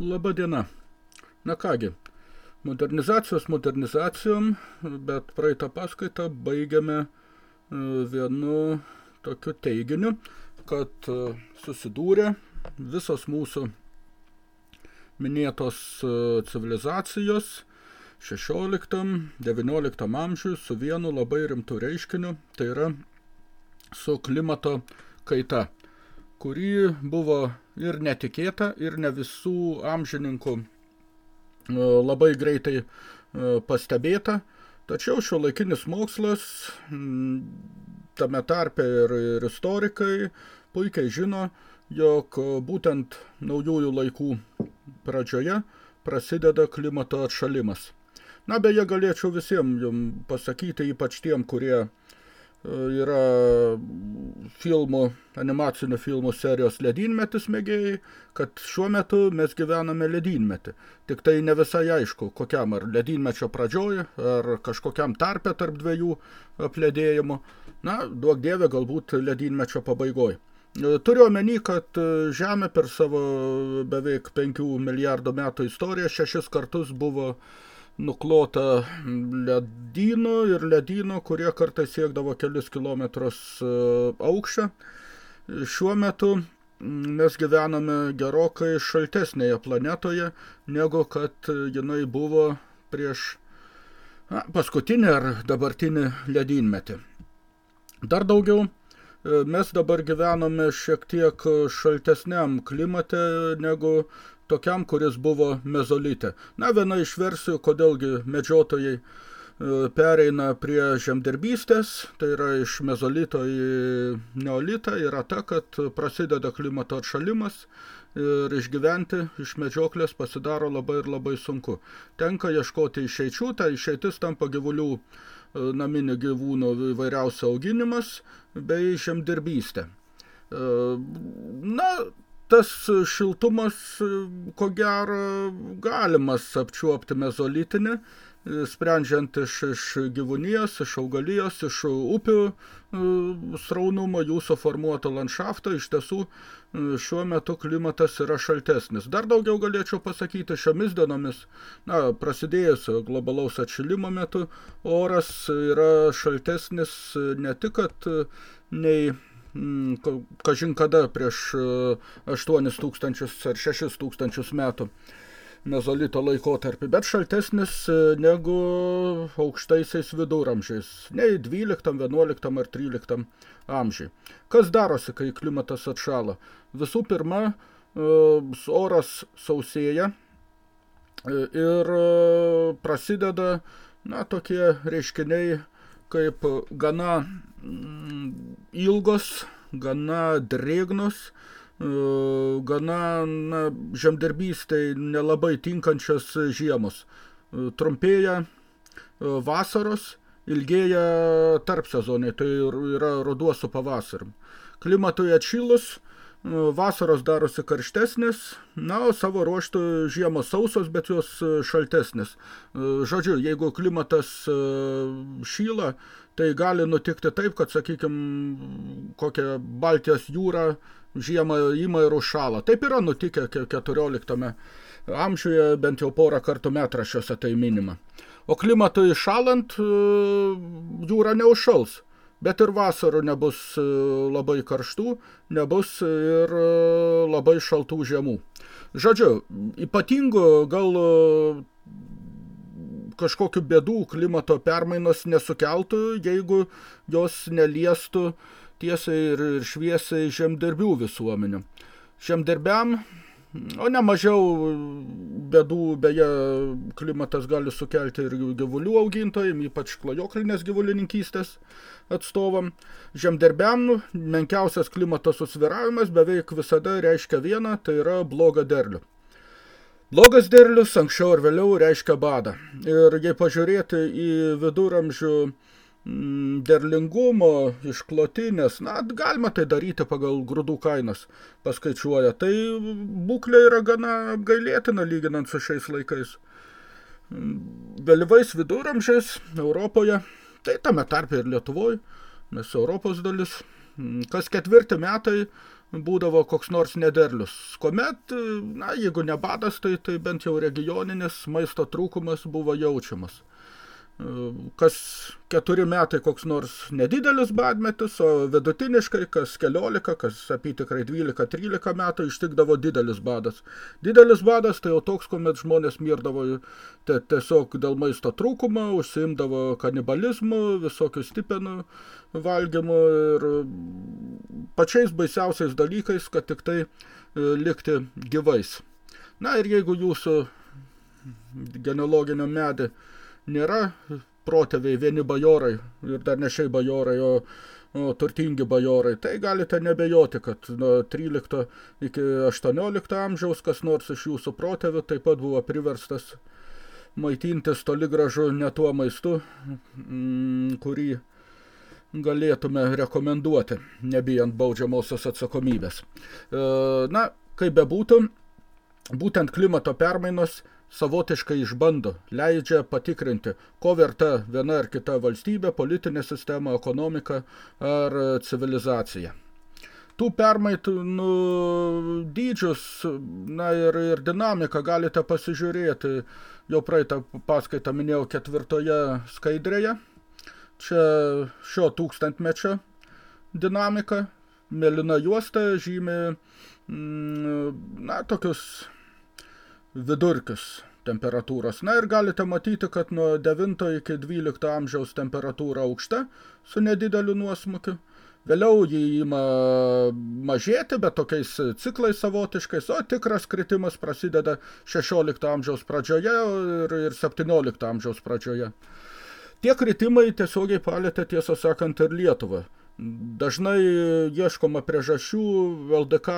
Labą diena. Na kągi, modernizacijos modernizacijom, bet praeitą paskaitą baigiame e, vienu tokiu teiginiu, kad e, susidūrė visos mūsų minėtos e, civilizacijos 16-19 amžiui su vienu labai rimtu reiškiniu, tai yra su klimato kaita kuri buvo ir netikėta, ir ne visų amžininkų e, labai greitai e, pastebėta. Tačiau šio laikinis mokslas, tame tarpe ir, ir istorikai, puikiai žino, jog būtent naujųjų laikų pradžioje prasideda klimato atšalimas. Na, beje, galėčiau visiems jums pasakyti, ypač tiem, kurie yra filmų, animacinių filmų serijos ledynmetis mėgėjai, kad šiuo metu mes gyvename ledynmetį. Tik tai ne visai aišku, kokiam ar ledynmečio pradžioj, ar kažkokiam tarpe tarp dviejų apledėjimų. Na, duok dievė, galbūt ledynmečio pabaigoj. Turiu omeny, kad Žemė per savo beveik 5 milijardų metų istoriją šešis kartus buvo uh, nuklota ledynų ir ledynų, kurie kartais siekdavo kelius kilometrus e, aukščio. Šiuo metu mes gyvename gerokai šaltesnėje planetoje, negu kad jinai buvo prieš na, paskutinį ar dabartinį ledynmetį. Dar daugiau, e, mes dabar gyvename šiek tiek šaltesniam klimate negu tokiam, kuris buvo mezolite. Na, viena iš versijų, kodėlgi medžiotojai e, pereina prie žemdirbystės, tai yra iš mezolito į neolitą, yra ta, kad prasideda klimato atšalimas ir išgyventi iš medžioklės pasidaro labai ir labai sunku. Tenka ieškoti išeičių, ta išeitis tampa gyvulių e, naminių gyvūnų įvairiausio auginimas bei žemdirbystė. E, na, tas šiltumas, ko gero, galimas apčiuopti mezolitinį, sprendžiant iš, iš gyvūnijos, iš augalijos, iš upių e, sraunumo, jų suformuoto landšafto, iš tiesų e, šiuo metu klimatas yra šaltesnis. Dar daugiau galėčiau pasakyti šiomis dienomis, na, prasidėjus globalaus atšilimo metu, oras yra šaltesnis ne tik, kad nei Mm, kažin kada prieš 8 e, ar 6 tūkstančius metų mezolito laikotarpį, bet šaltesnis e, negu aukštaisiais viduramžiais, nei 12, 11 ar 13 amžiai. Kas darosi, kai klimatas atšala? Visų pirma, e, oras sausėja ir prasideda na, tokie reiškiniai kaip gana mm, ilgos, gana drėgnos, e, gana na, žemdirbystai nelabai tinkančios žiemos. E, trumpėja e, vasaros, ilgėja tarp sezonai, tai yra ruduo su pavasarim. Klimatui atšilus, vasaros darosi karštesnės, na, o savo ruoštų žiemos sausos, bet jos šaltesnės. Žodžiu, jeigu klimatas šyla, tai gali nutikti taip, kad, sakykime, kokią Baltijos jūrą žiemą ima ir užšala. Taip yra nutikę 14 amžiuje, bent jau porą kartų metrašiuose tai minima. O klimatui šalant jūra neužšals bet ir vasarų nebus e, labai karštų, nebus ir e, labai šaltų žiemų. Žodžiu, ypatingo gal e, kažkokių bėdų klimato permainos nesukeltų, jeigu jos neliestų tiesiai ir šviesiai žemdirbių visuomenių. Žemdirbiam O ne mažiau bėdų, beje, klimatas gali sukelti ir gyvulių augintojim, ypač klajoklinės gyvulininkystės atstovam. Žemderbiam menkiausias klimato susviravimas beveik visada reiškia vieną, tai yra blogą derlių. Blogas derlius anksčiau ar vėliau reiškia badą. Ir jei pažiūrėti į viduramžių derlingumo išklotinės, na, galima tai daryti pagal grūdų kainas, paskaičiuoja. Tai būklė yra gana gailėtina lyginant su šiais laikais. Mm, vėlyvais viduramžiais Europoje, tai tame tarpe ir Lietuvoje, nes Europos dalis, mm, kas ketvirti metai būdavo koks nors nederlius. Komet, na, jeigu ne badas, tai, tai bent jau regioninis maisto trūkumas buvo jaučiamas kas keturi metai koks nors nedidelis badmetis, o vidutiniškai kas keliolika, kas apytikrai 12-13 metų ištikdavo didelis badas. Didelis badas tai jau toks, kuomet žmonės mirdavo tiesiog dėl maisto trūkumo, užsiimdavo kanibalizmu, visokių stipenų valgymu ir pačiais baisiausiais dalykais, kad tik tai e, likti gyvais. Na ir jeigu jūsų genealoginio medį nėra protėviai vieni bajorai ir dar ne šiai bajorai, o, o turtingi bajorai, tai galite nebejoti, kad nuo 13 iki 18 amžiaus kas nors iš jūsų protėvių taip pat buvo priverstas maitintis toli gražu ne tuo maistu, mm, kurį galėtume rekomenduoti, nebijant baudžiamosios atsakomybės. E, na, kaip bebūtų, būtent klimato permainos savotiškai išbando, leidžia patikrinti, ko verta viena ar kita valstybė, politinė sistema, ekonomika ar civilizacija. Tų permaitų nu, dydžius na, ir, ir dinamiką galite pasižiūrėti, jau praeitą paskaitą minėjau ketvirtoje skaidrėje, čia šio tūkstantmečio dinamika, mėlyna juosta žymi mm, na, tokius vidurkius temperatūros. Na ir galite matyti, kad nuo 9 iki 12 amžiaus temperatūra aukšta su nedideliu nuosmukiu. Vėliau jį ima mažėti, bet tokiais ciklais savotiškais, o tikras kritimas prasideda 16 amžiaus pradžioje ir, ir 17 amžiaus pradžioje. Tie kritimai tiesiogiai palėtė, tiesą sakant, ir Lietuvą. Dažnai ieškoma priežasčių LDK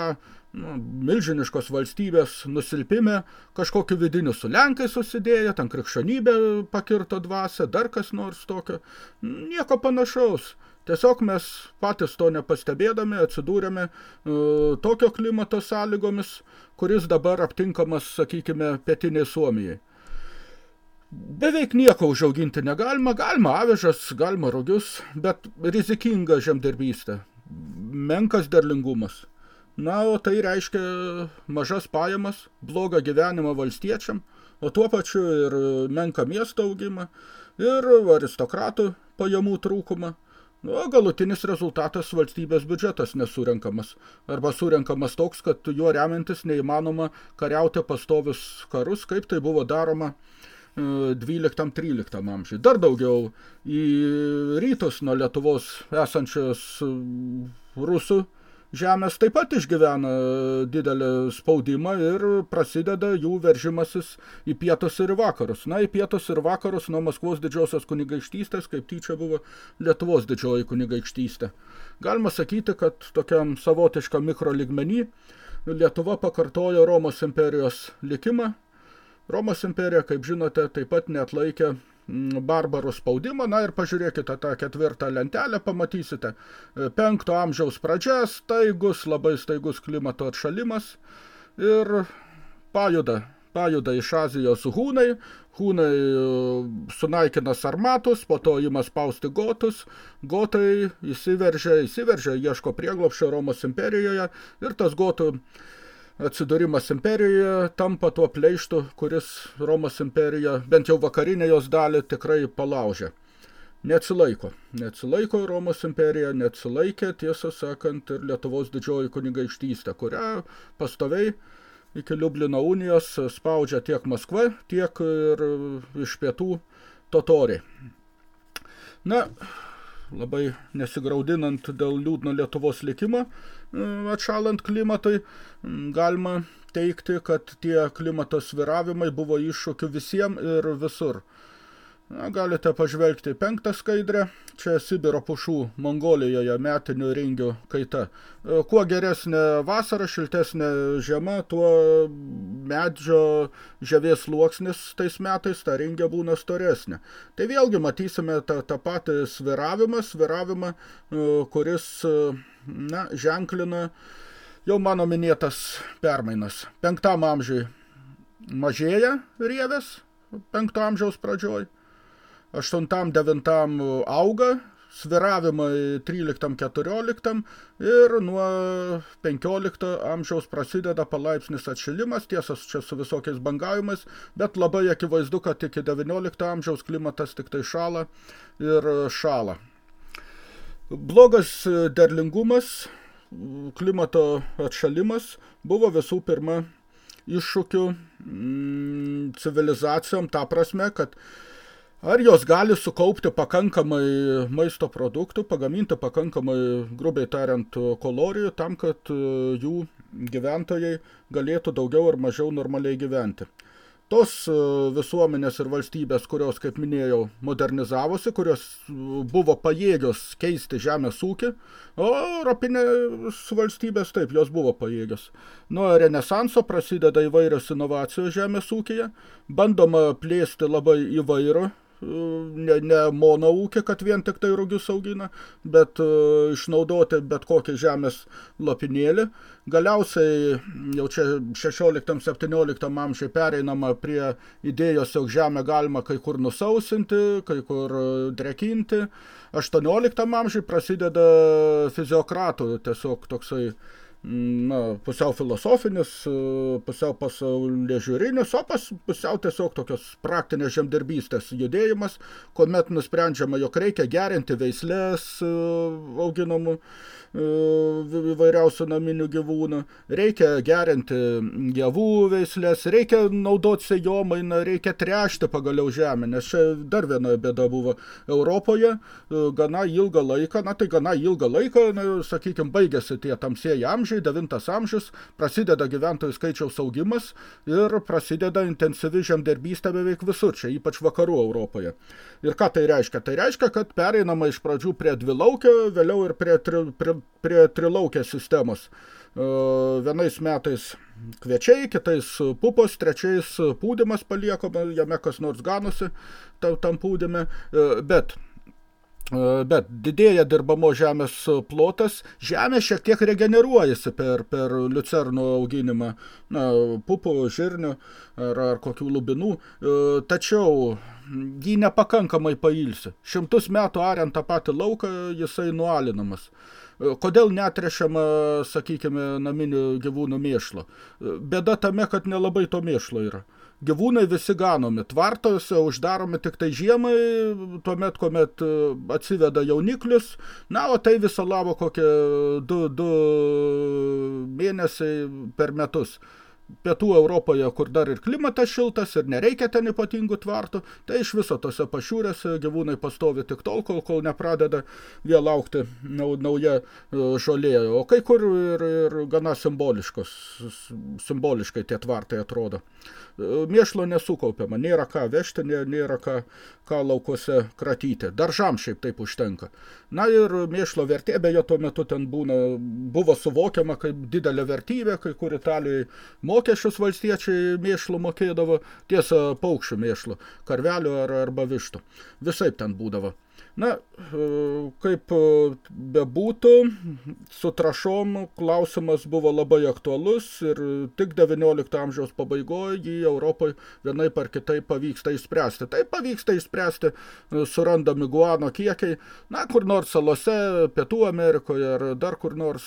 nu, milžiniškos valstybės nusilpime, kažkokiu vidiniu su Lenkai susidėję, ten krikščionybė pakirto dvasę, dar kas nors tokio. Nieko panašaus. Tiesiog mes patys to nepastebėdami atsidūrėme uh, tokio klimato sąlygomis, kuris dabar aptinkamas, sakykime, pietiniai Suomijai. Beveik nieko užauginti negalima, galima avižas, galima rogius, bet rizikinga žemdirbystė, menkas derlingumas – Na, o tai reiškia mažas pajamas, blogą gyvenimą valstiečiam, o tuo pačiu ir menką miesto augimą, ir aristokratų pajamų trūkumą. Nu, galutinis rezultatas valstybės biudžetas nesurenkamas. Arba surenkamas toks, kad juo remiantis neįmanoma kariauti pastovius karus, kaip tai buvo daroma 12-13 e, amžiui. Dar daugiau į rytus nuo Lietuvos esančios rusų žemės taip pat išgyvena didelį spaudimą ir prasideda jų veržimasis į pietus ir vakarus. Na, į pietus ir vakarus nuo Maskvos didžiosios kunigaikštystės, kaip tyčia buvo Lietuvos didžioji kunigaikštystė. Galima sakyti, kad tokiam savotiškam mikroligmenį Lietuva pakartojo Romos imperijos likimą. Romos imperija, kaip žinote, taip pat neatlaikė Mm, barbarų spaudimo. Na ir pažiūrėkite tą ketvirtą lentelę, pamatysite. E, penkto amžiaus pradžia, staigus, labai staigus klimato atšalimas ir pajuda, pajuda iš Azijos hūnai, hūnai e, sunaikina sarmatus, po to ima spausti gotus, gotai įsiveržia, įsiveržia, ieško prieglopščio Romos imperijoje ir tas gotų atsidūrimas imperijoje tampa tuo pleištu, kuris Romos imperija, bent jau vakarinė jos dalį, tikrai palaužė. Neatsilaiko. Neatsilaiko Romos imperija, neatsilaikė, tiesą sakant, ir Lietuvos didžioji kunigaikštystė, kurią pastoviai iki Liublino unijos spaudžia tiek Maskva, tiek ir iš pietų totoriai. Na, labai nesigraudinant dėl liūdno Lietuvos likimo, atšalant klimatui, galima teikti, kad tie klimato sviravimai buvo iššūkių visiems ir visur. Na, galite pažvelgti penktą skaidrę. Čia Sibiro pušų Mongolijoje metinių ringių kaita. E, kuo geresnė vasara, šiltesnė žiema, tuo medžio ževės sluoksnis tais metais ta ringė būna storesnė. Tai vėlgi matysime tą, tą patį sviravimą, sviravimą, e, kuris na, ženklina jau mano minėtas permainas. Penktam amžiui mažėja rievės, penkto amžiaus pradžioj 8-9 auga, sviravimai 13-14 ir nuo 15 amžiaus prasideda palaipsnis atšilimas, tiesas čia su visokiais bangavimais, bet labai akivaizdu, kad iki 19 amžiaus klimatas tik tai šala ir šala. Blogas derlingumas, klimato atšalimas buvo visų pirma iššūkių mm, civilizacijom, ta prasme, kad Ar jos gali sukaupti pakankamai maisto produktų, pagaminti pakankamai, grubiai tariant, kalorijų tam, kad e, jų gyventojai galėtų daugiau ar mažiau normaliai gyventi tos e, visuomenės ir valstybės, kurios, kaip minėjau, modernizavosi, kurios e, buvo pajėgios keisti žemės ūkį, o europinės valstybės taip, jos buvo pajėgios. Nuo renesanso prasideda įvairios inovacijos žemės ūkyje, bandoma plėsti labai įvairų ne, ne mono ūkį, kad vien tik tai rugius augina, bet uh, išnaudoti bet kokį žemės lopinėlį. Galiausiai jau čia 16-17 amžiai pereinama prie idėjos, jog žemę galima kai kur nusausinti, kai kur drekinti. 18 amžiai prasideda fiziokratų tiesiog toksai uh, na, pusiau filosofinis, pusiau pasaulė žiūrinis, o pas, pusiau tiesiog tokios praktinės žemdirbystės judėjimas, kuomet nusprendžiama, jog reikia gerinti veislės auginamų įvairiausių naminių gyvūnų, reikia gerinti javų veislės, reikia naudoti sejomainą, reikia trešti pagaliau žemę, nes čia dar viena bėda buvo Europoje, gana ilgą laiką, na tai gana ilgą laiką, na, sakykime, baigėsi tie tamsieji amžiai, 9 amžius, prasideda gyventojų skaičiaus augimas ir prasideda intensyvi žemdirbystė beveik visur, čia ypač vakarų Europoje. Ir ką tai reiškia? Tai reiškia, kad pereinama iš pradžių prie dvilaukio, vėliau ir prie, tri, prie, prie trilaukės sistemos. E, vienais metais kviečiai, kitais pupos, trečiais pūdymas paliekama, jame kas nors ganosi tam pūdyme, e, bet e, Bet didėja dirbamo žemės plotas, žemė šiek tiek regeneruojasi per, per liucerno auginimą, na, pupų, žirnių ar, ar kokių lubinų, tačiau jį nepakankamai pailsi. Šimtus metų ariant tą patį lauką, jisai nualinamas. Kodėl netrešama, sakykime, naminių gyvūnų mėšlo? Bėda tame, kad nelabai to mėšlo yra. Gyvūnai visi ganomi, tvartose uždaromi tik tai žiemai, tuomet, kuomet atsiveda jauniklius, na, o tai viso labo kokie du, du mėnesiai per metus pietų Europoje, kur dar ir klimatas šiltas ir nereikia ten ypatingų tvartų, tai iš viso tose pašiūrėse gyvūnai pastovi tik tol, kol, kol nepradeda vėl aukti nauja e, žolė. O kai kur ir, ir gana simboliškos, simboliškai tie tvartai atrodo. E, mėšlo nesukaupiama, nėra ką vežti, nėra ką, ką laukose kratyti. Daržam šiaip taip užtenka. Na ir mėšlo vertė, beje, tuo metu ten būna, buvo suvokiama kaip didelė vertybė, kai kur Italijai mokesčius valstiečiai mėšlo mokėdavo, tiesa, paukščių mėšlo, karvelių ar, arba vištų. Visaip ten būdavo. Na, e, kaip e, bebūtų, su trašom klausimas buvo labai aktualus ir tik 19 amžiaus pabaigoje jį Europoje vienai par kitai pavyksta išspręsti. Tai pavyksta išspręsti e, surandami guano kiekiai, na, kur nors salose, Pietų Amerikoje ar dar kur nors,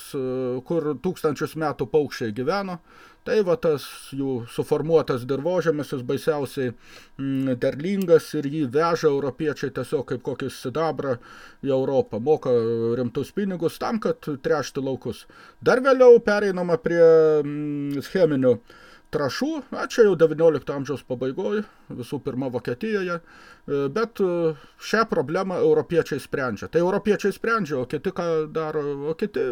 kur tūkstančius metų paukščiai gyveno. Tai va tas jų suformuotas dirvožėmis, jis baisiausiai mm, derlingas ir jį veža europiečiai tiesiog kaip kokį sidabrą į Europą, moka rimtus pinigus tam, kad trešti laukus. Dar vėliau pereinama prie mm, cheminių trašų, na, čia jau 19 amžiaus pabaigoje, visų pirma Vokietijoje, e, bet e, šią problemą europiečiai sprendžia. Tai europiečiai sprendžia, o kiti ką daro, o kiti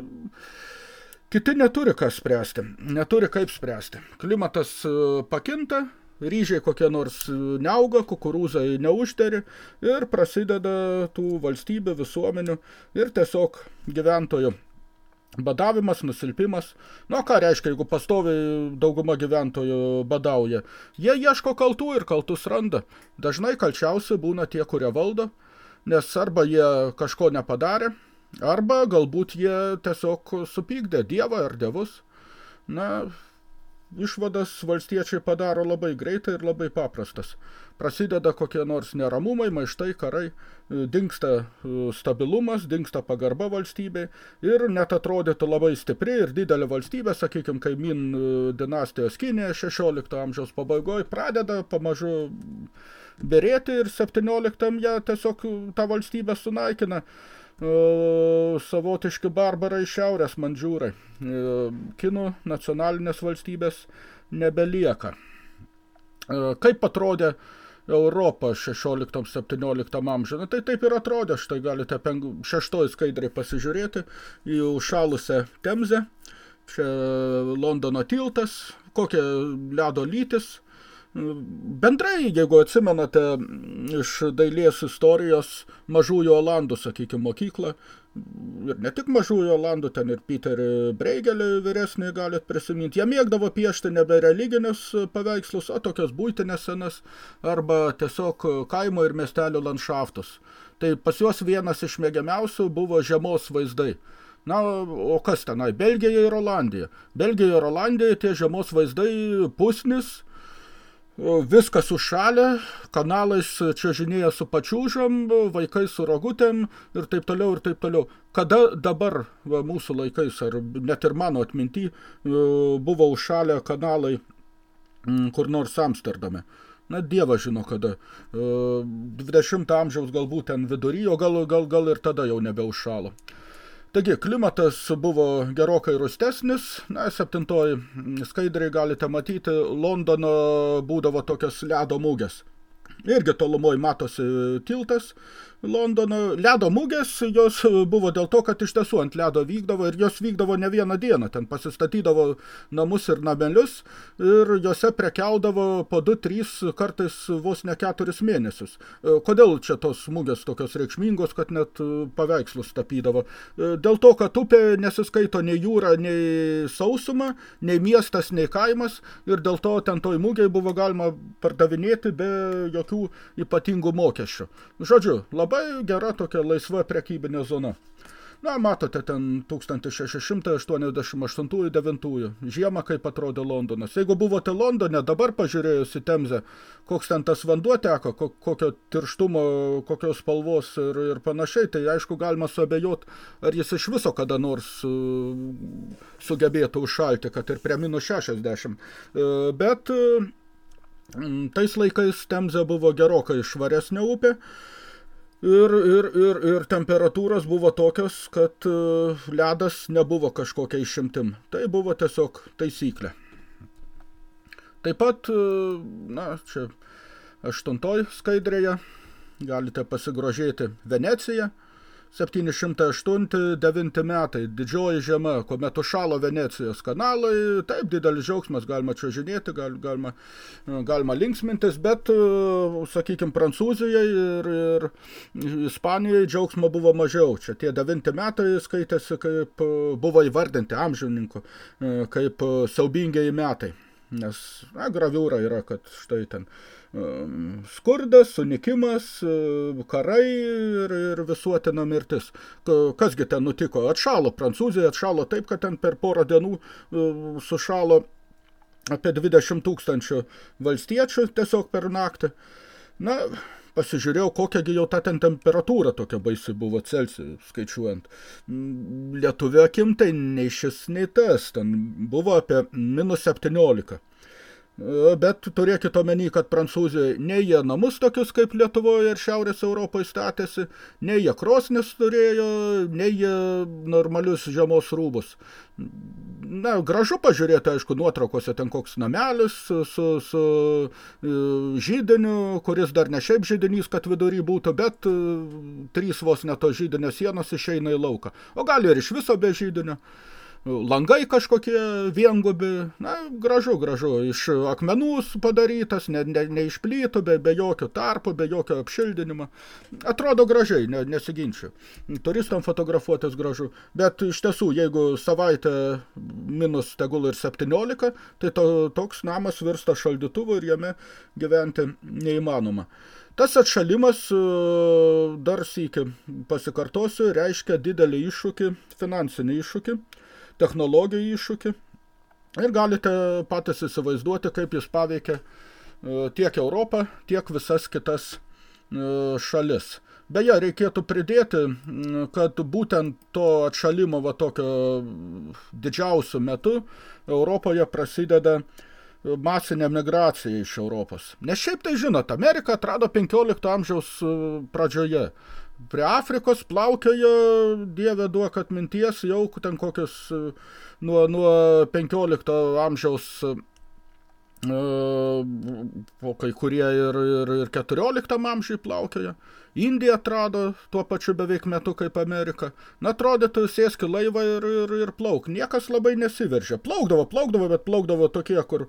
Kiti neturi ką spręsti, neturi kaip spręsti. Klimatas e, pakinta, ryžiai kokie nors e, neauga, kukurūzai neužteri ir prasideda tų valstybių, visuomenių ir tiesiog gyventojų badavimas, nusilpimas. Nu, ką reiškia, jeigu pastoviai dauguma gyventojų badauja? Jie ieško kaltų ir kaltus randa. Dažnai kalčiausi būna tie, kurie valdo, nes arba jie kažko nepadarė, Arba galbūt jie tiesiog supykdė Dievą ar dievus. Na, išvadas valstiečiai padaro labai greitai ir labai paprastas. Prasideda kokie nors neramumai, maištai, karai, dinksta e, stabilumas, dinksta pagarba valstybei ir net atrodytų labai stipri ir didelė valstybė, sakykime, kaimin e, dinastijos Kinė 16 amžiaus pabaigoje pradeda pamažu berėti ir 17 ją tiesiog tą valstybę sunaikina savotiški barbarai šiaurės mandžiūrai. Kinų nacionalinės valstybės nebelieka. Kaip atrodė Europą 16-17 amžiuje. Na, tai taip ir atrodė, štai galite šeštoj skaidriai pasižiūrėti į užšalusią temzę. Čia Londono tiltas, kokia ledo lytis, Bendrai, jeigu atsimenate iš dailės istorijos mažųjų Olandų, sakykime, mokyklą, ir ne tik mažųjų Olandų, ten ir Peterį Breigelį vyresnį galit prisiminti, jie mėgdavo piešti nebe religinius paveikslus, o tokias būtinės senas, arba tiesiog kaimo ir miestelio landšaftus. Tai pas juos vienas iš mėgiamiausių buvo žiemos vaizdai. Na, o kas tenai? Belgija ir Olandija. Belgija ir Olandija tie žiemos vaizdai pusnis, viskas užšalę, kanalais čiažinėja su pačiūžom, vaikai su rogutėm ir taip toliau ir taip toliau. Kada dabar va, mūsų laikais, ar net ir mano atminty, e, buvo užšalę kanalai kur nors Amsterdame? Na, dievas žino kada. 20 e, amžiaus galbūt ten vidury, o gal, gal, gal ir tada jau nebeužšalo. Taigi, klimatas buvo gerokai rūstesnis, na, septintoji skaidriai galite matyti, Londono būdavo tokios ledo mūgės. Irgi tolumoj matosi tiltas, Londono ledo mugės, jos buvo dėl to, kad iš tiesų ant ledo vykdavo ir jos vykdavo ne vieną dieną, ten pasistatydavo namus ir namelius ir jose prekiaudavo po 2-3 kartais vos ne 4 mėnesius. E, kodėl čia tos mugės tokios reikšmingos, kad net paveikslus tapydavo? E, dėl to, kad upė nesiskaito nei jūra, nei sausuma, nei miestas, nei kaimas ir dėl to ten toj mugiai buvo galima pardavinėti be jokių ypatingų mokesčių. Žodžiu, labai labai gera tokia laisva prekybinė zona. Na, matote ten 1688-9 žiemą, kaip atrodė Londonas. Jeigu buvote Londone, dabar pažiūrėjus į Temzę, koks ten tas vanduo teko, kokio tirštumo, kokios spalvos ir, ir panašiai, tai aišku galima suabejot, ar jis iš viso kada nors sugebėtų užšalti, kad ir prie minus 60. Bet tais laikais Temzė buvo gerokai švaresnė upė, Ir, ir, ir, ir temperatūros buvo tokios, kad e, ledas nebuvo kažkokia išimtim. Tai buvo tiesiog taisyklė. Taip pat, e, na, čia aštuntoj skaidrėje galite pasigrožėti Veneciją – 708-9 metai, didžioji žiema, kuomet užšalo Venecijos kanalai, taip, didelis džiaugsmas, galima čiuožinėti, gal, galima, galima linksmintis, bet, sakykime, Prancūzijai ir, ir Ispanijai džiaugsmo buvo mažiau. Čia tie 9 metai skaitėsi, kaip buvo įvardinti amžininkų, kaip siaubingiai metai. Nes na, graviūra yra, kad štai ten skurdas, sunikimas, e, karai ir, ir visuotina mirtis. Kasgi ten nutiko? Atšalo Prancūzija, atšalo taip, kad ten per porą dienų e, sušalo apie 20 tūkstančių valstiečių tiesiog per naktį. Na, pasižiūrėjau, kokiagi jau ta ten temperatūra tokia baisi buvo Celsijų skaičiuojant. Lietuvio akim tai nei šis, nei tas, ten buvo apie minus 17. Bet turėkite omeny, kad Prancūzijoje nei jie namus tokius kaip Lietuvoje ir Šiaurės Europoje statėsi, nei jie krosnis turėjo, nei jie normalius žiemos rūbus. Na, gražu pažiūrėti, aišku, nuotraukose ten koks namelis su, su, e, žydiniu, kuris dar ne šiaip žydinys, kad vidury būtų, bet e, trys vos ne to žydinio sienos išeina į lauką. O gali ir iš viso be žydinio langai kažkokie viengubi, na, gražu, gražu, iš akmenų padarytas, ne, ne, ne iš plytų, be, be jokio tarpo, be jokio apšildinimo. Atrodo gražiai, ne, nesiginčiu. Turistam fotografuotis gražu, bet iš tiesų, jeigu savaitę minus tegul ir 17, tai to, toks namas virsta šaldytuvu ir jame gyventi neįmanoma. Tas atšalimas, dar sykį pasikartosiu, reiškia didelį iššūkį, finansinį iššūkį, technologijų iššūkį. Ir galite patys įsivaizduoti, kaip jis paveikia tiek Europą, tiek visas kitas šalis. Beje, reikėtų pridėti, kad būtent to atšalimo va tokio didžiausių metu Europoje prasideda masinė migracija iš Europos. Nes šiaip tai žinot, Amerika atrado 15 amžiaus e, pradžioje. Prie Afrikos plaukioja, dievė duok atminties, jau ten kokius e, nuo, nuo 15 amžiaus o kai kurie ir, ir, ir 14 amžiai plaukioja. Indija atrado tuo pačiu beveik metu kaip Amerika. Na, atrodytų, sėski laivą ir, ir, ir plauk. Niekas labai nesiveržė. Plaukdavo, plaukdavo, bet plaukdavo tokie, kur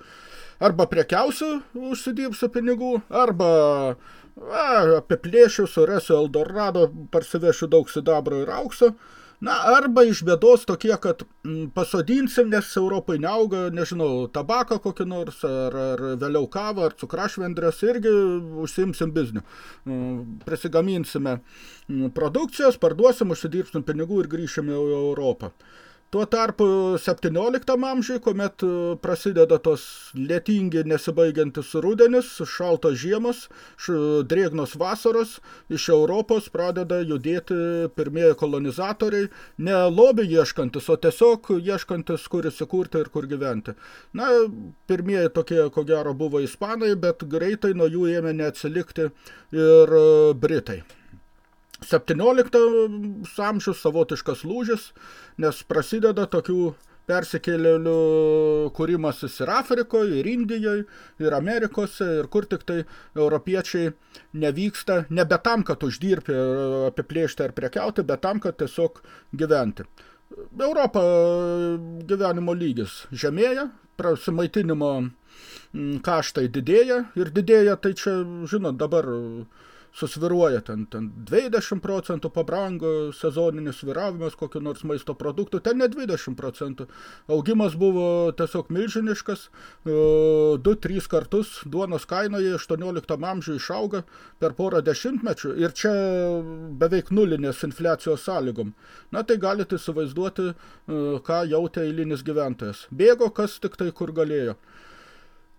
arba prekiausiu užsidirbsiu pinigų, arba a, apiplėšiu, suresiu Eldorado, parsivešiu daug sidabro ir aukso. Na, arba iš bėdos tokie, kad m, mm, pasodinsim, nes Europai neauga, nežinau, tabaką kokį nors, ar, ar vėliau kavą, ar cukrašvendrės, irgi užsimsim biznių. Mm, prisigaminsime mm, produkcijos, parduosim, užsidirbsim pinigų ir grįšim į Europą. Tuo tarpu 17 amžiui, kuomet e, prasideda tos lietingi nesibaigiantis rudenis, šaltos žiemos, drėgnos vasaros, iš Europos pradeda judėti pirmieji kolonizatoriai, ne lobį ieškantis, o tiesiog ieškantis, kur įsikurti ir kur gyventi. Na, pirmieji tokie, ko gero, buvo ispanai, bet greitai nuo jų ėmė neatsilikti ir e, Britai. 17 amžius savotiškas lūžis, nes prasideda tokių persikėlėlių kūrimasis ir Afrikoje, ir Indijoje, ir Amerikose, ir kur tik tai europiečiai nevyksta, nebe tam, kad uždirbti, apiplėšti ar prekiauti, bet tam, kad tiesiog gyventi. Europa gyvenimo lygis žemėja, prasimaitinimo kaštai didėja ir didėja, tai čia, žinot, dabar susviruoja ten, ten 20 procentų pabrango sezoninis sviravimas kokio nors maisto produktų, ten ne 20 procentų. Augimas buvo tiesiog milžiniškas, 2-3 e, kartus duonos kainoje 18 amžiuje išauga per porą dešimtmečių ir čia beveik nulinės infliacijos sąlygom. Na tai galite įsivaizduoti, e, ką jautė eilinis gyventojas. Bėgo kas tik tai kur galėjo.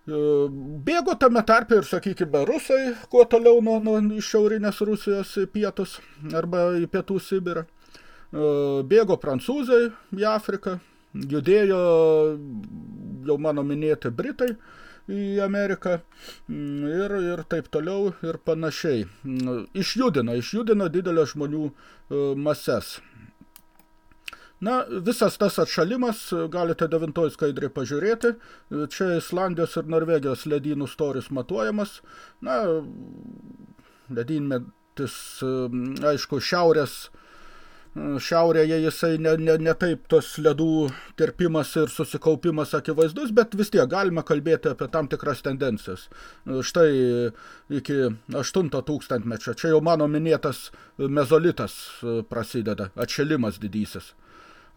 Bėgo tame tarpe ir, sakykime, rusai, kuo toliau nuo, nuo šiaurinės Rusijos į pietus arba į pietų Sibirą. E, bėgo prancūzai į Afriką, judėjo jau mano minėti Britai į Ameriką mm, ir, ir taip toliau ir panašiai. Mm, išjudino, išjudino didelę žmonių e, mases. Na, visas tas atšalimas, galite devintoj skaidriai pažiūrėti, čia Islandijos ir Norvegijos ledynų storis matuojamas, na, ledynmetis, aišku, šiaurės, šiaurėje jisai ne, ne, ne taip tos ledų tirpimas ir susikaupimas akivaizdus, bet vis tiek galima kalbėti apie tam tikras tendencijas. Štai iki 8 tūkstantmečio, čia jau mano minėtas mezolitas prasideda, atšilimas didysis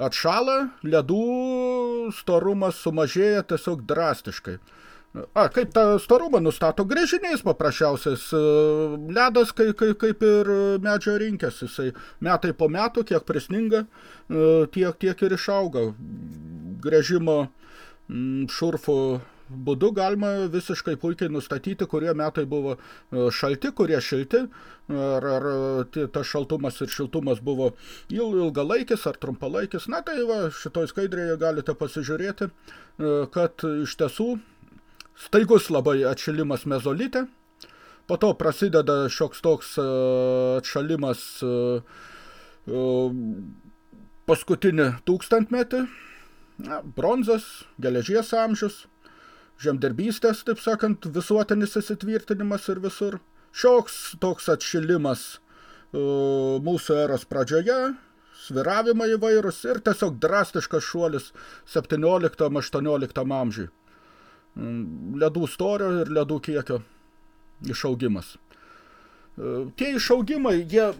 atšala, ledų storumas sumažėja tiesiog drastiškai. A, kaip tą storumą nustato grėžiniais paprasčiausiais. Ledas, kai, kai, kaip ir medžio rinkės, jisai metai po metų, kiek prisninga, tiek, tiek ir išauga. Grėžimo šurfų būdu galima visiškai puikiai nustatyti, kurie metai buvo e, šalti, kurie šilti, ar, ar tas šaltumas ir šiltumas buvo ilgalaikis ar trumpalaikis. Na tai va, šitoj skaidrėje galite pasižiūrėti, e, kad iš tiesų staigus labai atšilimas mezolite, po to prasideda šioks toks e, atšalimas paskutinį tūkstantmetį, na, bronzas, geležies amžius, žemdirbystės, taip sakant, visuotinis įsitvirtinimas ir visur. Šioks toks atšilimas uh, mūsų eros pradžioje, sviravimai įvairūs ir tiesiog drastiškas šuolis 17-18 amžiui. Mm, ledų storio ir ledų kiekio išaugimas. Uh, tie išaugimai, jie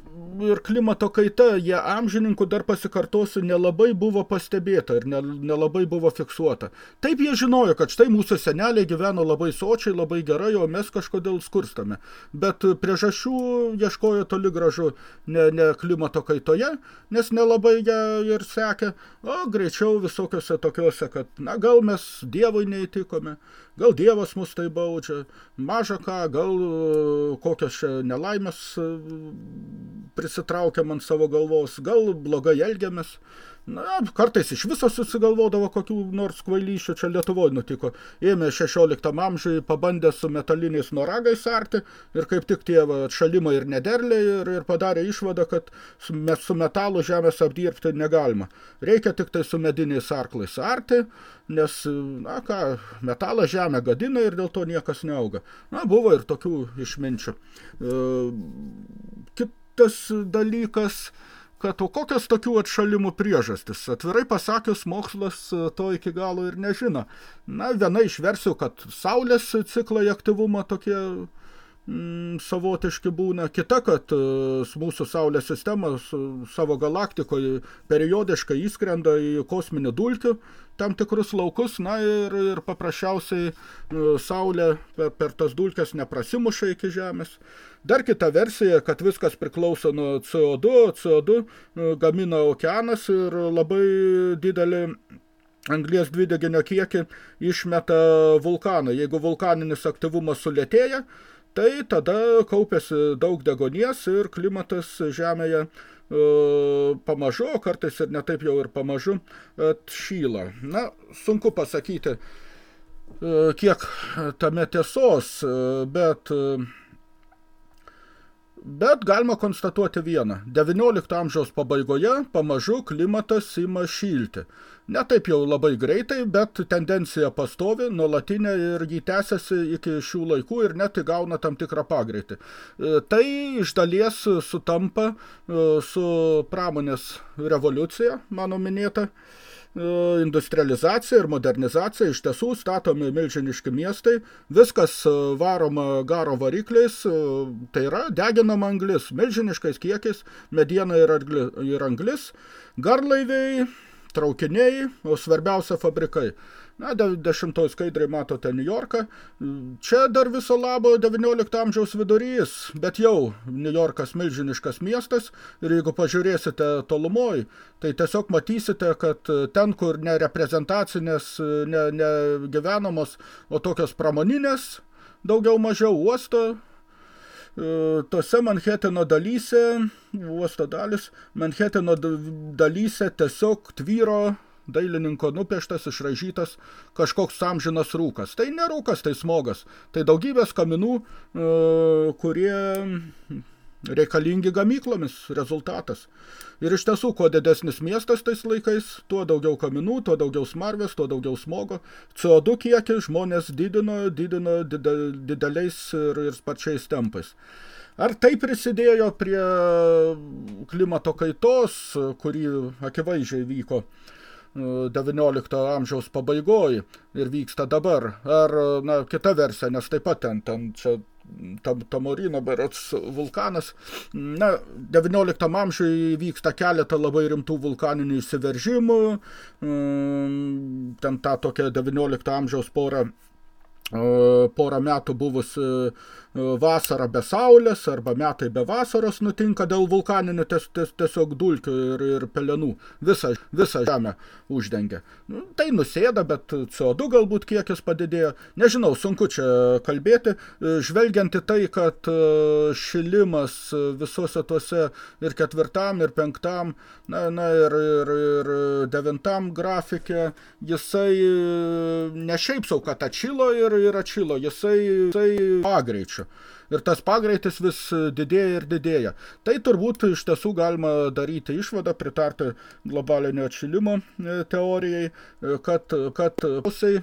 ir klimato kaita, jie amžininkų dar pasikartosiu, nelabai buvo pastebėta ir nelabai buvo fiksuota. Taip jie žinojo, kad štai mūsų seneliai gyveno labai sočiai, labai gerai, o mes kažkodėl skurstame. Bet priežasčių ieškojo toli gražu ne, ne klimato kaitoje, nes nelabai ją ir sekė, o greičiau visokiose tokiuose, kad na, gal mes Dievui neįtikome, gal Dievas mus tai baudžia, maža ką, gal kokios čia nelaimės prisitraukiam ant savo galvos, gal blogai elgiamės, Na, kartais iš viso susigalvodavo kokių nors kvailyšių, čia Lietuvoje nutiko. Ėmė 16 amžiui, pabandė su metaliniais noragais arti ir kaip tik tie va, šalimai ir nederliai ir, ir padarė išvadą, kad su, su metalu žemės apdirbti negalima. Reikia tik tai su mediniais arklais arti, nes, na ką, metalą žemę gadina ir dėl to niekas neauga. Na, buvo ir tokių išminčių. E, kitas dalykas kad o kokios tokių atšalimų priežastis. Atvirai pasakius, mokslas e, to iki galo ir nežino. Na, viena iš versijų, kad saulės ciklai aktyvumo tokie mm, savotiški būna. Kita, kad uh, mūsų Saulės sistema savo galaktikoje periodiškai įskrenda į kosminį dulkių tam tikrus laukus, na ir, ir paprasčiausiai uh, Saulė per, per tas dulkes neprasimuša iki Žemės. Dar kita versija, kad viskas priklauso nuo CO2, CO2 e, gamina okeanas ir labai didelį anglies dvideginio kiekį išmeta vulkanai. Jeigu vulkaninis aktyvumas sulėtėja, tai tada kaupiasi daug degonies ir klimatas Žemėje e, pamažu, kartais ir netaip jau ir pamažu atšyla. Na, sunku pasakyti, e, kiek tame tiesos, bet Bet galima konstatuoti vieną. 19 amžiaus pabaigoje pamažu klimatas ima šilti. Ne taip jau labai greitai, bet tendencija pastovi, nuolatinė ir jį tęsiasi iki šių laikų ir net įgauna tam tikrą pagreitį. E, tai iš dalies sutampa e, su pramonės revoliucija, mano minėta, industrializacija ir modernizacija, iš tiesų statomi milžiniški miestai, viskas e, varoma garo varikliais, e, tai yra deginama anglis, milžiniškais kiekiais, mediena ir, angli, ir anglis, garlaiviai, traukiniai, o svarbiausia fabrikai. Na, dešimtoj skaidrai matote New Yorką. Čia dar viso labo 19 amžiaus vidurys, bet jau New Yorkas milžiniškas miestas ir jeigu pažiūrėsite tolumoj, tai tiesiog matysite, kad ten, kur ne reprezentacinės, ne, ne gyvenamos, o tokios pramoninės, daugiau mažiau uosto, e, tose Manheteno dalyse, uosto dalis, Manheteno dalyse tiesiog tvyro dailininko nupieštas, išražytas kažkoks amžinas rūkas. Tai ne rūkas, tai smogas. Tai daugybės kaminų, e, kurie reikalingi gamyklomis rezultatas. Ir iš tiesų, kuo didesnis miestas tais laikais, tuo daugiau kaminų, tuo daugiau smarvės, tuo daugiau smogo. CO2 kiekį žmonės didino, didino dideliais ir, ir sparčiais tempais. Ar tai prisidėjo prie klimato kaitos, kurį akivaizdžiai vyko 19 amžiaus pabaigoj ir vyksta dabar. Ar, na, kita versija, nes taip pat ten, ten čia tam, Tamorino berots vulkanas. Na, 19 amžiui vyksta keletą labai rimtų vulkaninių įsiveržimų. Mm, ten ta tokia 19 amžiaus pora porą metų buvusi vasara be saulės arba metai be vasaros nutinka dėl vulkaninių ties, ties, tiesiog dulkių ir, ir pelenų. Visą, visą žemę uždengia. Nu, tai nusėda, bet CO2 galbūt kiekis padidėjo. Nežinau, sunku čia kalbėti. Žvelgiant į tai, kad e, šilimas visuose tuose ir ketvirtam, ir penktam, na, na ir, ir, ir devintam grafikė, jisai ne šiaip sau, kad atšilo ir, ir atšilo, jisai, jisai pagreičiu greičiu. Ir tas pagreitis vis didėja ir didėja. Tai turbūt iš tiesų galima daryti išvadą, pritarti globalinio atšilimo e, teorijai, e, kad, kad pusiai e,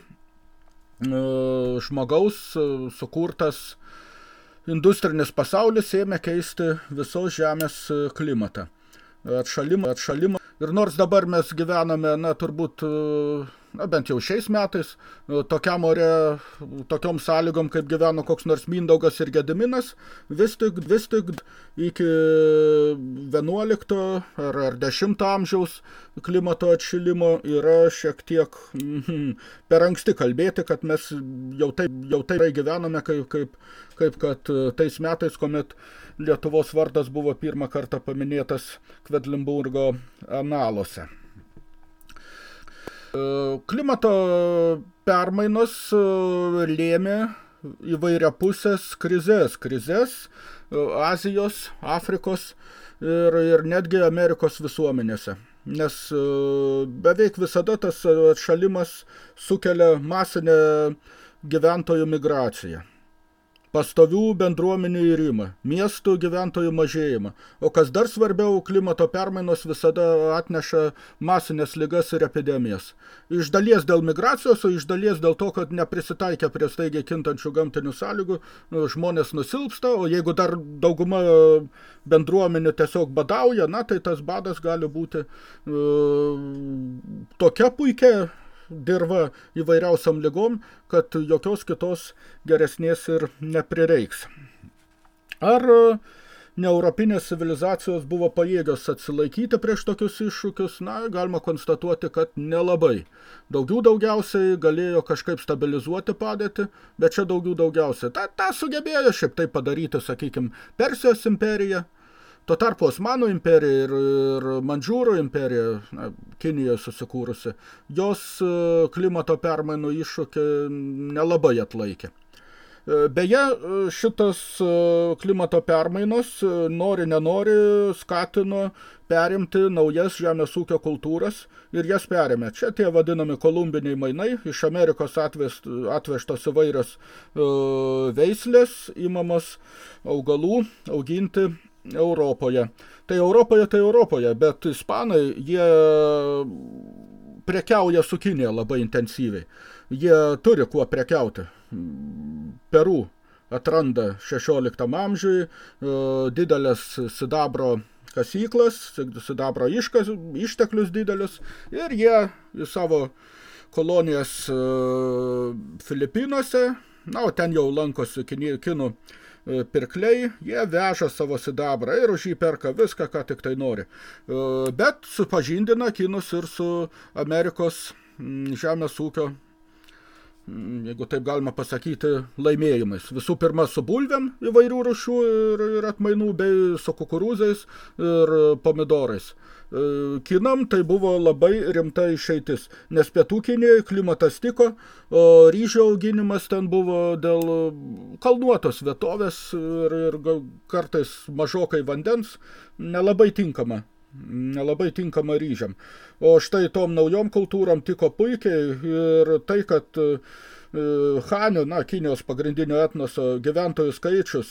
žmogaus sukurtas industrinis pasaulis ėmė keisti visos žemės klimatą. Atšalimą, atšalimą. Ir nors dabar mes gyvename, na, turbūt na bent jau šiais metais, tokiam ore, tokiom sąlygom, kaip gyveno koks nors Mindaugas ir Gediminas, vis tik, vis tik iki 11 ar, ar 10 amžiaus klimato atšilimo yra šiek tiek mm, per anksti kalbėti, kad mes jau taip, jau taip gyvename, kaip, kaip, kaip kad tais metais, kuomet Lietuvos vardas buvo pirmą kartą paminėtas Kvedlimburgo analuose. E, klimato permainos e, lėmė įvairia pusės krizės, krizės e, Azijos, Afrikos ir, ir netgi Amerikos visuomenėse. Nes beveik visada tas atšalimas sukelia masinę gyventojų migraciją pastovių bendruomenių įrimą, miestų gyventojų mažėjimą. O kas dar svarbiau, klimato permainos visada atneša masinės ligas ir epidemijas. Iš dalies dėl migracijos, o iš dalies dėl to, kad neprisitaikę prie staigiai kintančių gamtinių sąlygų, žmonės nusilpsta, o jeigu dar dauguma bendruomenių tiesiog badauja, na tai tas badas gali būti uh, tokia puikia dirva įvairiausiam lygom, kad jokios kitos geresnės ir neprireiks. Ar e, neeuropinės civilizacijos buvo pajėgios atsilaikyti prieš tokius iššūkius, na, galima konstatuoti, kad nelabai. Daugiau daugiausiai galėjo kažkaip stabilizuoti padėtį, bet čia daugiau daugiausiai. Ta, ta sugebėjo šiaip tai padaryti, sakykime, Persijos imperija, Tuo tarpu Osmanų imperija ir, ir Mandžiūro imperija, na, Kinijoje susikūrusi, jos e, klimato permainų iššūkį nelabai atlaikė. E, beje, e, šitas klimato permainos nori nenori skatino perimti naujas žemės ūkio kultūras ir jas perėmė. Čia tie vadinami kolumbiniai mainai, iš Amerikos atvest, atvežtos įvairios veislės, įmamos augalų auginti Europoje. Tai Europoje, tai Europoje, bet ispanai, jie prekiauja su Kinija labai intensyviai. Jie turi kuo prekiauti. Peru atranda 16 amžiui e, didelės sidabro kasyklas, sidabro iškas, išteklius didelius ir jie į savo kolonijas e, Filipinuose, na, o ten jau lankosi kinų pirkliai, jie veža savo sidabrą ir už jį perka viską, ką tik tai nori. E, bet supažindina kinus ir su Amerikos žemės ūkio jeigu taip galima pasakyti, laimėjimais. Visų pirma, su bulvėm įvairių rušių ir, ir atmainų, bei su kukurūzais ir pomidorais. E, kinam tai buvo labai rimta išeitis, nes pietų Kinijoje klimatas tiko, o ryžio auginimas ten buvo dėl kalnuotos vietovės ir, ir kartais mažokai vandens nelabai tinkama nelabai tinkama ryžiam. O štai tom naujom kultūrom tiko puikiai ir tai, kad Hanių, na, Kinijos pagrindinio etnoso gyventojų skaičius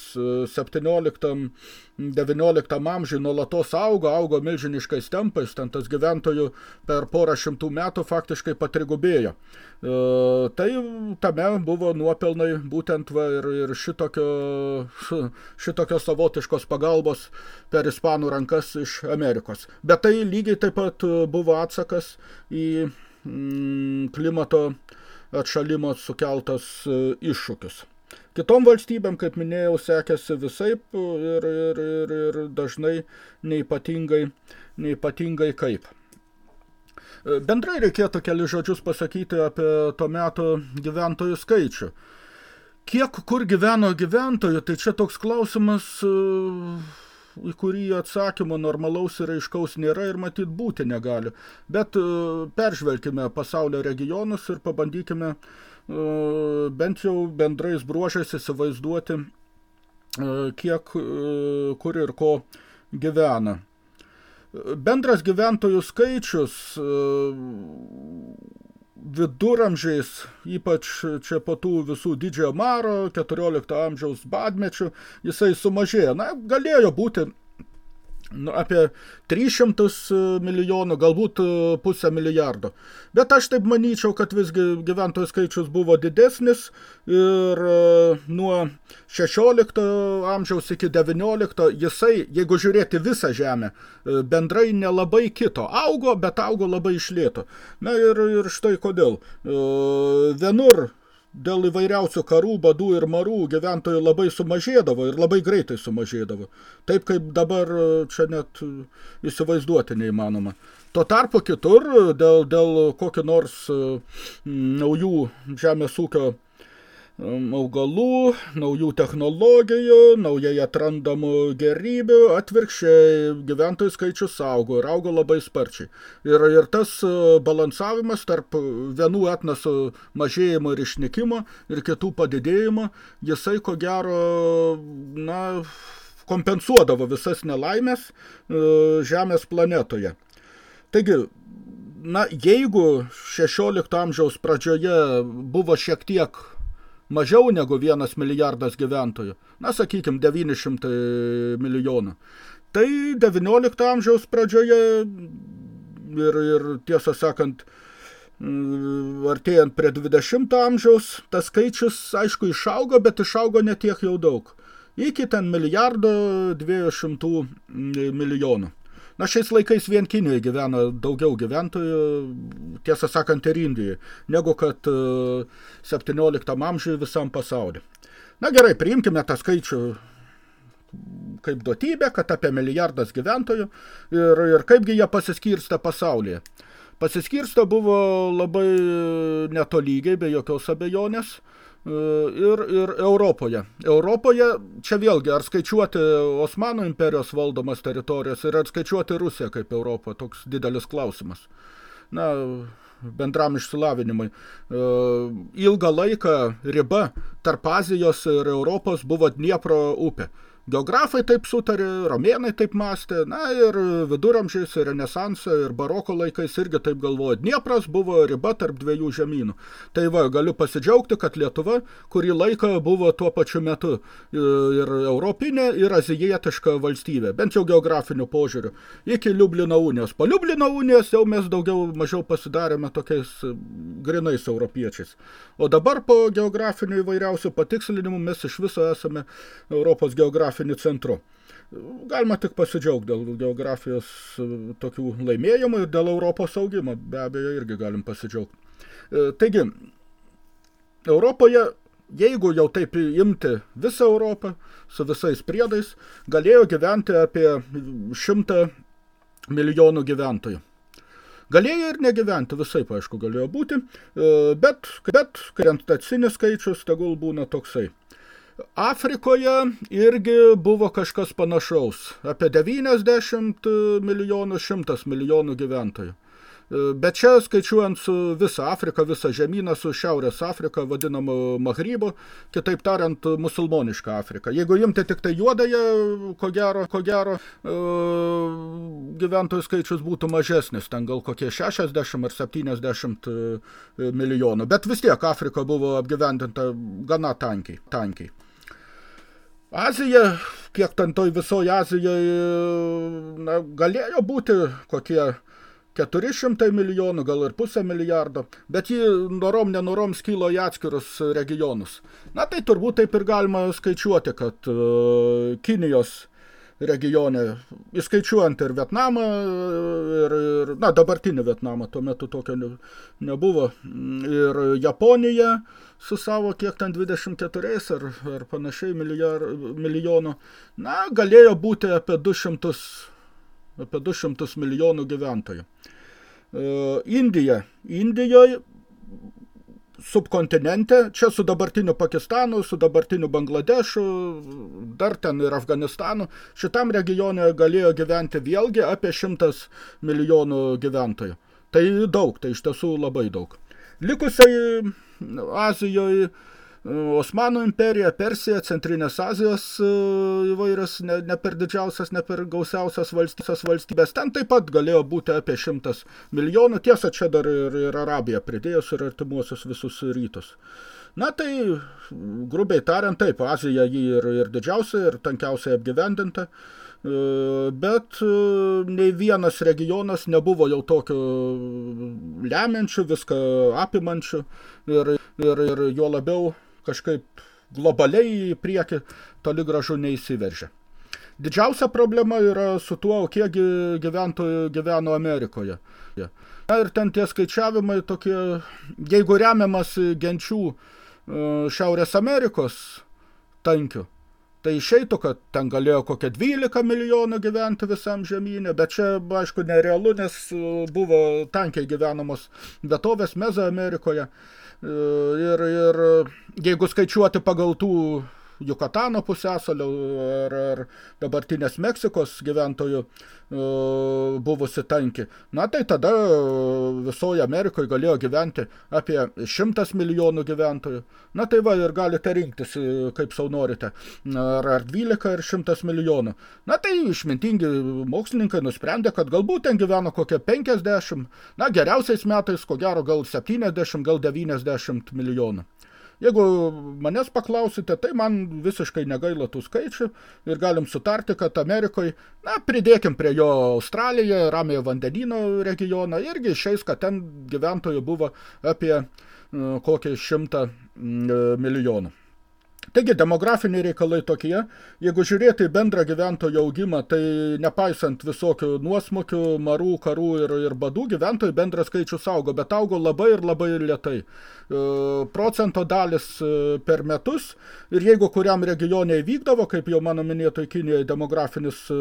17-19 e, amžiui nuolatos augo, augo milžiniškais tempais, ten tas gyventojų per porą šimtų metų faktiškai patrigubėjo. E, tai tame buvo nuopelnai būtent va, ir, ir šitokio, šitokio savotiškos pagalbos per ispanų rankas iš Amerikos. Bet tai lygiai taip pat buvo atsakas į mm, klimato atšalimo sukeltas e, iššūkius. Kitom valstybėm, kaip minėjau, sekėsi visaip ir, ir, ir, ir dažnai neipatingai, neipatingai kaip. E, bendrai reikėtų keli žodžius pasakyti apie to meto gyventojų skaičių. Kiek kur gyveno gyventojų, tai čia toks klausimas e, į kurį atsakymo normalaus ir aiškaus nėra ir matyt būti negali. Bet e, peržvelkime pasaulio regionus ir pabandykime e, bent jau bendrais bruožais įsivaizduoti, e, kiek kur ir ko gyvena. Bendras gyventojų skaičius viduramžiais, ypač čia po tų visų didžiojo maro, 14 amžiaus badmečių, jisai sumažėjo. Na, galėjo būti nu, apie 300 e, milijonų, galbūt e, pusę milijardo. Bet aš taip manyčiau, kad visgi gyventojų skaičius buvo didesnis ir e, nuo 16 amžiaus iki 19 jisai, jeigu žiūrėti visą žemę, bendrai nelabai kito. Augo, bet augo labai išlėto. Na ir, ir štai kodėl. Vienur dėl įvairiausių karų, badų ir marų gyventojų labai sumažėdavo ir labai greitai sumažėdavo. Taip kaip dabar e, čia net e, įsivaizduoti neįmanoma. Tuo tarpu kitur dėl, dėl kokio nors e, naujų žemės ūkio augalų, naujų technologijų, naujai atrandamų gerybių, atvirkščiai gyventojų skaičius augo ir augo labai sparčiai. Ir, ir tas e, balansavimas tarp vienų etnosų mažėjimo ir išnykimo ir kitų padidėjimo, jisai ko gero, na, kompensuodavo visas nelaimės e, Žemės planetoje. Taigi, na, jeigu 16 amžiaus pradžioje buvo šiek tiek mažiau negu vienas milijardas gyventojų, na, sakykime, 900 milijonų. Tai 19 amžiaus pradžioje ir, ir tiesą sakant, mm, artėjant prie 20 amžiaus, tas skaičius, aišku, išaugo, bet išaugo ne tiek jau daug. Iki ten milijardo 200 milijonų. Na, šiais laikais vien Kinijoje gyvena daugiau gyventojų, tiesą sakant, ir Indijoje, negu kad 17 e, amžiuje visam pasauliu. Na gerai, priimkime tą skaičių kaip duotybę, kad apie milijardas gyventojų ir, ir kaipgi jie pasiskirsta pasaulyje. Pasiskirsta buvo labai netolygiai, be jokios abejonės ir, ir Europoje. Europoje, čia vėlgi, ar skaičiuoti Osmanų imperijos valdomas teritorijas ir ar skaičiuoti Rusiją kaip Europą, toks didelis klausimas. Na, bendram išsilavinimui. Ilgą laiką riba tarp Azijos ir Europos buvo Dniepro upė. Geografai taip sutarė, romėnai taip mąstė, na ir viduramžiais, ir renesansą, ir baroko laikais irgi taip galvojo. Dniepras buvo riba tarp dviejų žemynų. Tai va, galiu pasidžiaugti, kad Lietuva kurį laiką buvo tuo pačiu metu ir europinė, ir azijietiška valstybė, bent jau geografiniu požiūriu, iki Liublino unijos. Po Liublino unijos jau mes daugiau mažiau pasidarėme tokiais grinais europiečiais. O dabar po geografinių įvairiausių patikslinimų mes iš viso esame Europos geografijos geografiniu centru. Galima tik pasidžiaugti dėl geografijos e, tokių laimėjimų ir dėl Europos augimo, be abejo, irgi galim pasidžiaugti. E, taigi, Europoje, jeigu jau taip imti visą Europą su visais priedais, galėjo gyventi apie šimtą milijonų gyventojų. Galėjo ir negyventi, visai, aišku, galėjo būti, e, bet, bet krentacinis skaičius tegul būna toksai – Afrikoje irgi buvo kažkas panašaus, apie 90 milijonų, 100 milijonų gyventojų. Bet čia skaičiuojant su visą Afriką, visą žemyną, su Šiaurės Afrika, vadinamu Mahrybu, kitaip tariant, musulmonišką Afriką. Jeigu imti tik tai juodąją, ko gero, ko gero e, gyventojų skaičius būtų mažesnis, ten gal kokie 60 ar 70 e, milijonų. Bet vis tiek Afrika buvo apgyvendinta gana tankiai. tankiai. Azija, kiek ten toj visoje Azijoje, na, galėjo būti kokie 400 milijonų, gal ir pusę milijardo, bet ji norom nenorom skilo į atskirus regionus. Na tai turbūt taip ir galima skaičiuoti, kad uh, Kinijos regione, įskaičiuojant ir Vietnamą, ir, ir na, dabartinį Vietnamą, tuo metu tokio ne, nebuvo, ir Japonija su savo kiek ten 24 ar, ar panašiai milijar, milijonų, na, galėjo būti apie 200, apie 200 milijonų gyventojų. E, Indija. Indijoje subkontinente, čia su dabartiniu Pakistanu, su dabartiniu Bangladešu, dar ten ir Afganistanu, šitam regione galėjo gyventi vėlgi apie šimtas milijonų gyventojų. Tai daug, tai iš tiesų labai daug. Likusiai Azijoje Osmanų imperija, Persija, Centrinės Azijos e, įvairios, ne, ne per didžiausias, ne per gausiausias valstybės, valstybės. Ten taip pat galėjo būti apie šimtas milijonų. Tiesa, čia dar ir, ir Arabija pridėjus ir artimuosius visus rytus. Na tai, grubiai tariant, taip, Azija jį ir, ir didžiausia, ir tankiausiai apgyvendinta. Bet nei vienas regionas nebuvo jau tokio lemiančių, viską apimančių ir, ir, ir jo labiau kažkaip globaliai į priekį toli gražu neįsiveržė. Didžiausia problema yra su tuo, kiek gyventojų gyveno Amerikoje. Na ir ten tie skaičiavimai tokie, jeigu remiamas genčių e, Šiaurės Amerikos tankių, tai išeitų, kad ten galėjo kokia 12 milijonų gyventi visam žemynė, bet čia, aišku, nerealu, nes e, buvo tankiai gyvenamos vietovės Mezo Amerikoje. E, ir, ir jeigu skaičiuoti pagal tų Jukatano pusėsalio ar, ar dabartinės Meksikos gyventojų e, buvusi tanki. Na tai tada visoje Amerikoje galėjo gyventi apie 100 milijonų gyventojų. Na tai va ir galite rinktis, e, kaip sau norite, ar, ar 12 ar 100 milijonų. Na tai išmintingi mokslininkai nusprendė, kad galbūt ten gyveno kokie 50, na geriausiais metais, ko gero gal 70, gal 90 milijonų. Jeigu manęs paklausite, tai man visiškai negaila tų skaičių ir galim sutarti, kad Amerikoje, na, pridėkim prie jo Australiją, Ramiojo vandenino regioną, irgi išeis, kad ten gyventojų buvo apie e, kokį šimtą milijonų. Taigi demografiniai reikalai tokie, jeigu žiūrėti į bendrą gyventojų augimą, tai nepaisant visokių nuosmukių, marų, karų ir, ir badų, gyventojų bendras skaičius augo, bet augo labai ir labai lietai. E, procento dalis e, per metus ir jeigu kuriam regione įvykdavo, kaip jau mano minėtoj Kinijoje, demografinis e,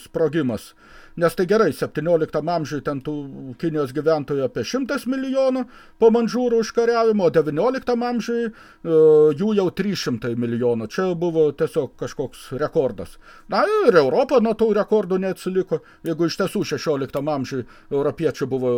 sprogimas, nes tai gerai, 17 amžiui ten tų Kinijos gyventojų apie 100 milijonų po manžūrų užkariavimo, o 19 amžiui jų jau 300 milijonų. Čia buvo tiesiog kažkoks rekordas. Na ir Europa nuo tų rekordų neatsiliko. Jeigu iš tiesų 16 amžiui europiečių buvo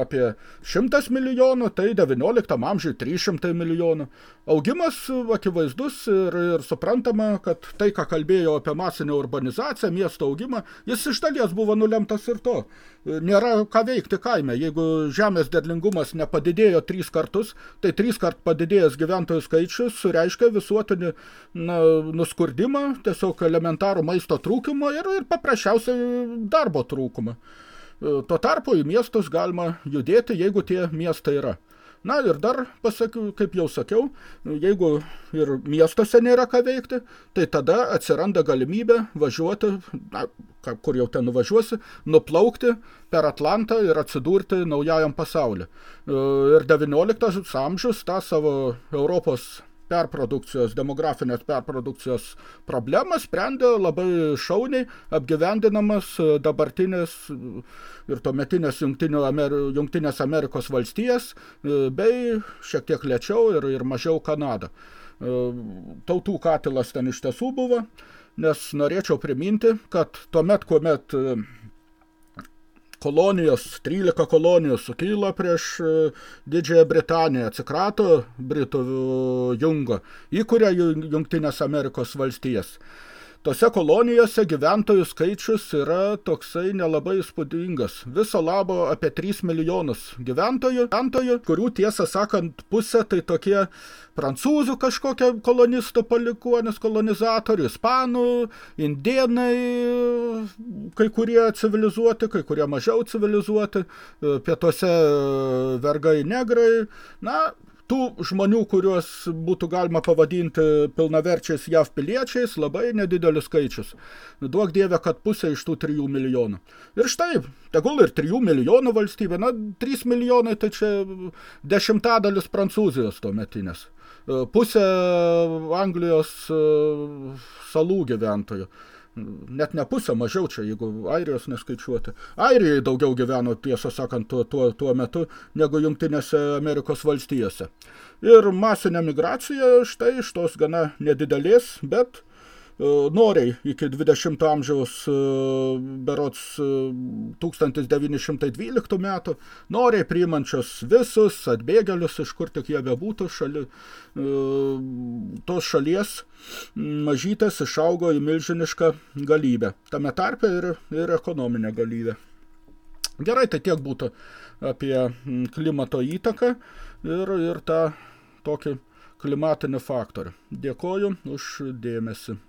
apie 100 milijonų, tai 19 amžiui 300 milijonų. Augimas akivaizdus ir, ir suprantama, kad tai, ką kalbėjo apie masinę urbanizaciją, miesto augimą, jis iš dalies buvo nulemtas ir to. Nėra ką veikti kaime. Jeigu žemės derlingumas nepadidėjo trys kartus, tai trys kart padidėjęs gyventojų skaičius reiškia visuotinį na, nuskurdimą, tiesiog elementarų maisto trūkumą ir, ir paprasčiausiai darbo trūkumą. Tuo tarpu į miestus galima judėti, jeigu tie miestai yra. Na ir dar pasakiau, kaip jau sakiau, jeigu ir miestuose nėra ką veikti, tai tada atsiranda galimybė važiuoti, na, kur jau ten nuvažiuosi, nuplaukti per Atlantą ir atsidurti naujajam pasauliu. Ir 19 amžius tą savo Europos perprodukcijos, demografinės perprodukcijos problemą sprendė labai šauniai, apgyvendinamas dabartinės ir tuometinės Jungtinės Amerikos valstijas, bei šiek tiek lėčiau ir, ir mažiau Kanada. Tautų katilas ten iš tiesų buvo, nes norėčiau priminti, kad tuomet, kuomet kolonijos, 13 kolonijų sukyla prieš e, Didžiąją Britaniją, atsikrato Britų jungo, įkuria Jungtinės Amerikos valstijas. Tose kolonijose gyventojų skaičius yra toksai nelabai įspūdingas. Viso labo apie 3 milijonus gyventojų, gyventojų kurių tiesą sakant pusė tai tokie prancūzų kažkokie kolonistų palikuonis, kolonizatorių, ispanų, indienai, kai kurie civilizuoti, kai kurie mažiau civilizuoti, pietuose vergai negrai. Na, tų žmonių, kuriuos būtų galima pavadinti pilnaverčiais JAV piliečiais, labai nedidelis skaičius. Duok dievę, kad pusė iš tų 3 milijonų. Ir štai, tegul ir 3 milijonų valstybė, na, 3 milijonai tai čia dešimtadalis Prancūzijos tuometinės. Pusė Anglijos e, salų gyventojų net ne pusę mažiau čia, jeigu Airijos neskaičiuoti. Airijai daugiau gyveno, tiesą sakant, tuo, tuo, tuo metu, negu Jungtinėse Amerikos valstijose. Ir masinė migracija štai iš tos gana nedidelės, bet noriai iki 20 amžiaus e, berots 1912 e, metų, noriai priimančios visus atbėgėlius, iš kur tik jie bebūtų, šali, tos šalies mažytės išaugo į milžinišką galybę. Tame tarpe ir, ir ekonominę galybę. Gerai, tai tiek būtų apie klimato įtaką ir, ir tą tokį klimatinį faktorių. Dėkoju už dėmesį.